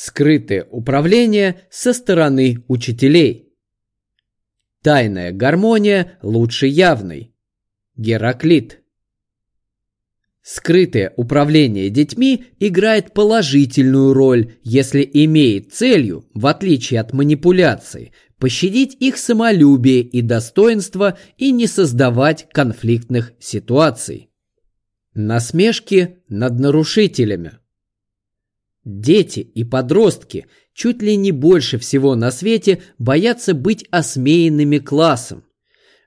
Скрытое управление со стороны учителей. Тайная гармония лучше явной. Гераклит. Скрытое управление детьми играет положительную роль, если имеет целью, в отличие от манипуляции, пощадить их самолюбие и достоинство и не создавать конфликтных ситуаций. Насмешки над нарушителями. Дети и подростки чуть ли не больше всего на свете боятся быть осмеянными классом.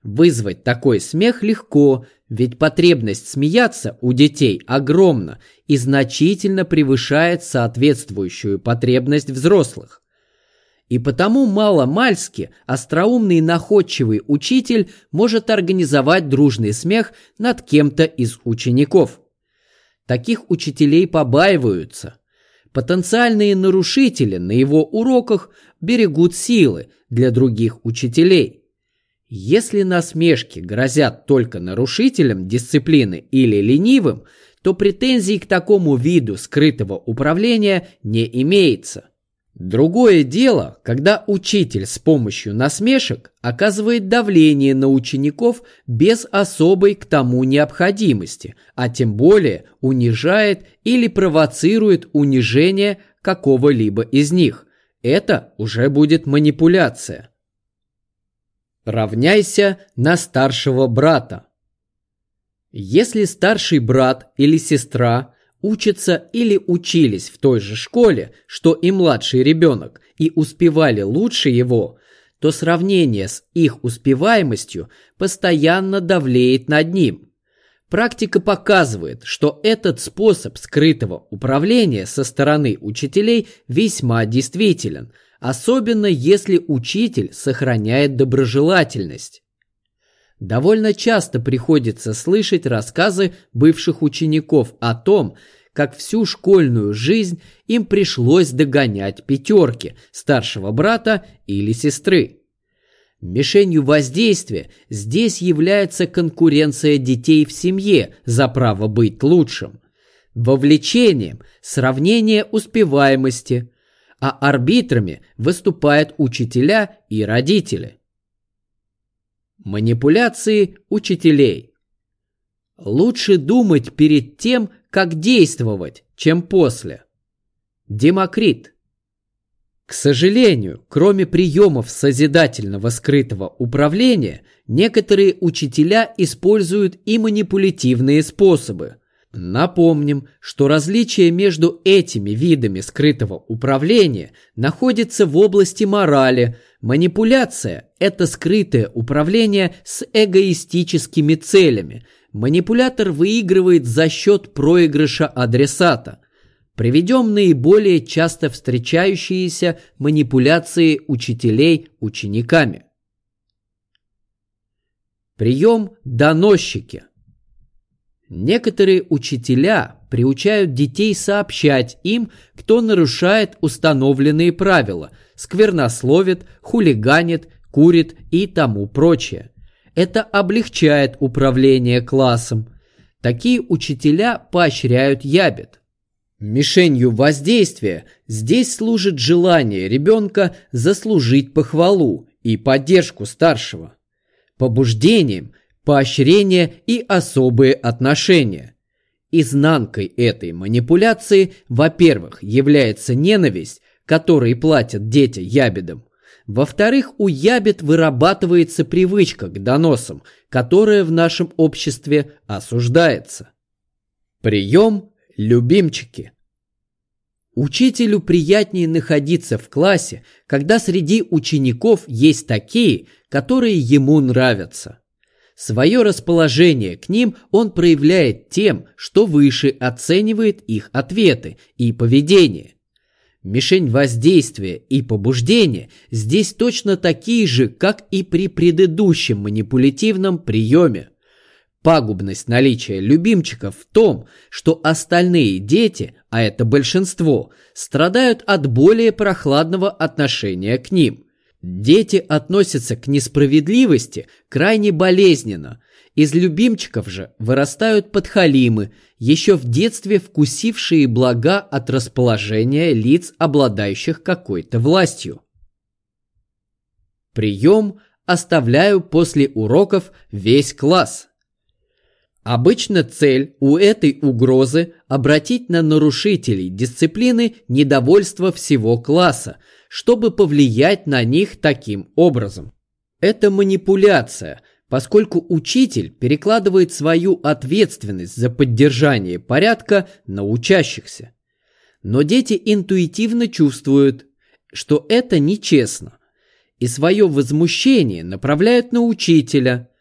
Вызвать такой смех легко, ведь потребность смеяться у детей огромна и значительно превышает соответствующую потребность взрослых. И потому мало-мальски остроумный и находчивый учитель может организовать дружный смех над кем-то из учеников. Таких учителей побаиваются. Потенциальные нарушители на его уроках берегут силы для других учителей. Если насмешки грозят только нарушителям дисциплины или ленивым, то претензий к такому виду скрытого управления не имеется. Другое дело, когда учитель с помощью насмешек оказывает давление на учеников без особой к тому необходимости, а тем более унижает или провоцирует унижение какого-либо из них. Это уже будет манипуляция. Равняйся на старшего брата. Если старший брат или сестра учатся или учились в той же школе, что и младший ребенок, и успевали лучше его, то сравнение с их успеваемостью постоянно давлеет над ним. Практика показывает, что этот способ скрытого управления со стороны учителей весьма действителен – особенно если учитель сохраняет доброжелательность. Довольно часто приходится слышать рассказы бывших учеников о том, как всю школьную жизнь им пришлось догонять пятерки старшего брата или сестры. Мишенью воздействия здесь является конкуренция детей в семье за право быть лучшим, вовлечением сравнение успеваемости, а арбитрами выступают учителя и родители. Манипуляции учителей. Лучше думать перед тем, как действовать, чем после. Демокрит. К сожалению, кроме приемов созидательного скрытого управления, некоторые учителя используют и манипулятивные способы – Напомним, что различие между этими видами скрытого управления находится в области морали. Манипуляция – это скрытое управление с эгоистическими целями. Манипулятор выигрывает за счет проигрыша адресата. Приведем наиболее часто встречающиеся манипуляции учителей учениками. Прием «доносчики» – Некоторые учителя приучают детей сообщать им, кто нарушает установленные правила, сквернословит, хулиганит, курит и тому прочее. Это облегчает управление классом. Такие учителя поощряют ябед. Мишенью воздействия здесь служит желание ребенка заслужить похвалу и поддержку старшего. Побуждением поощрение и особые отношения. Изнанкой этой манипуляции, во-первых, является ненависть, которой платят дети ябедам. Во-вторых, у ябед вырабатывается привычка к доносам, которая в нашем обществе осуждается. Прием «любимчики». Учителю приятнее находиться в классе, когда среди учеников есть такие, которые ему нравятся. Свое расположение к ним он проявляет тем, что выше оценивает их ответы и поведение. Мишень воздействия и побуждения здесь точно такие же, как и при предыдущем манипулятивном приеме. Пагубность наличия любимчиков в том, что остальные дети, а это большинство, страдают от более прохладного отношения к ним – Дети относятся к несправедливости крайне болезненно. Из любимчиков же вырастают подхалимы, еще в детстве вкусившие блага от расположения лиц, обладающих какой-то властью. Прием оставляю после уроков весь класс. Обычно цель у этой угрозы обратить на нарушителей дисциплины недовольство всего класса, чтобы повлиять на них таким образом. Это манипуляция, поскольку учитель перекладывает свою ответственность за поддержание порядка на учащихся. Но дети интуитивно чувствуют, что это нечестно, и свое возмущение направляют на учителя –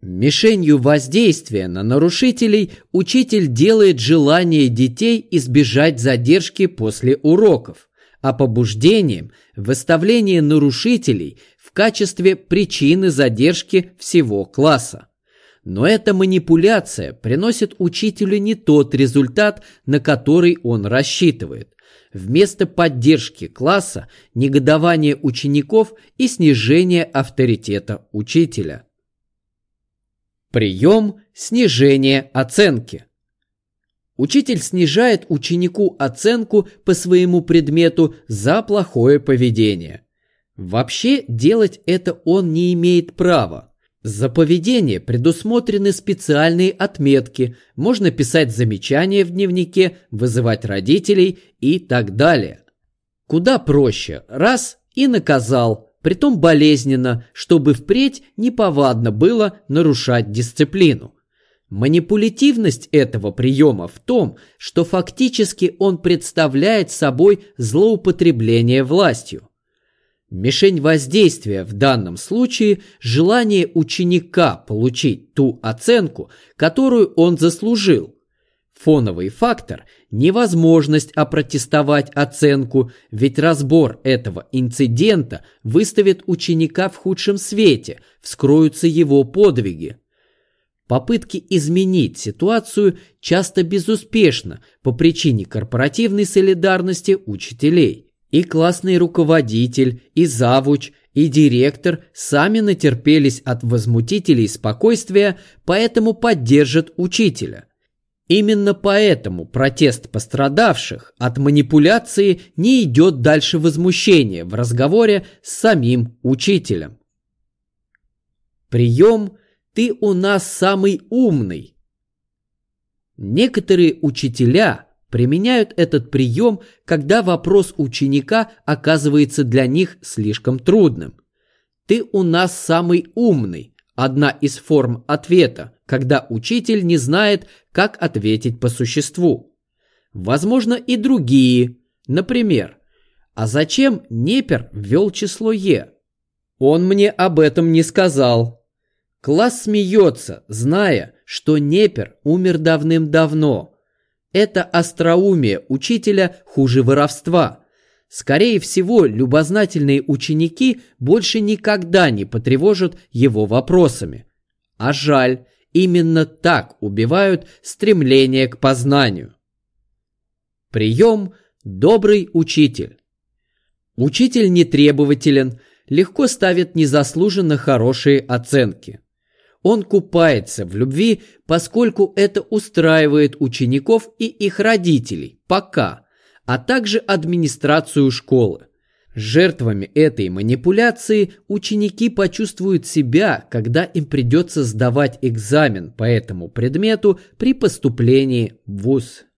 Мишенью воздействия на нарушителей учитель делает желание детей избежать задержки после уроков, а побуждением – выставление нарушителей в качестве причины задержки всего класса. Но эта манипуляция приносит учителю не тот результат, на который он рассчитывает. Вместо поддержки класса – негодование учеников и снижение авторитета учителя. Прием снижения оценки. Учитель снижает ученику оценку по своему предмету за плохое поведение. Вообще делать это он не имеет права. За поведение предусмотрены специальные отметки, можно писать замечания в дневнике, вызывать родителей и так далее. Куда проще, раз и наказал, притом болезненно, чтобы впредь неповадно было нарушать дисциплину. Манипулятивность этого приема в том, что фактически он представляет собой злоупотребление властью. Мишень воздействия в данном случае – желание ученика получить ту оценку, которую он заслужил, Фоновый фактор – невозможность опротестовать оценку, ведь разбор этого инцидента выставит ученика в худшем свете, вскроются его подвиги. Попытки изменить ситуацию часто безуспешно по причине корпоративной солидарности учителей. И классный руководитель, и завуч, и директор сами натерпелись от возмутителей спокойствия, поэтому поддержат учителя – Именно поэтому протест пострадавших от манипуляции не идет дальше возмущения в разговоре с самим учителем. Прием «ты у нас самый умный». Некоторые учителя применяют этот прием, когда вопрос ученика оказывается для них слишком трудным. «Ты у нас самый умный» – одна из форм ответа, когда учитель не знает, как ответить по существу. Возможно и другие. Например, а зачем Непер ввел число Е? Он мне об этом не сказал. Класс смеется, зная, что Непер умер давным-давно. Это остроумие учителя хуже воровства. Скорее всего, любознательные ученики больше никогда не потревожат его вопросами. А жаль, Именно так убивают стремление к познанию. Прием «добрый учитель». Учитель нетребователен, легко ставит незаслуженно хорошие оценки. Он купается в любви, поскольку это устраивает учеников и их родителей, пока, а также администрацию школы. Жертвами этой манипуляции ученики почувствуют себя, когда им придется сдавать экзамен по этому предмету при поступлении в ВУЗ.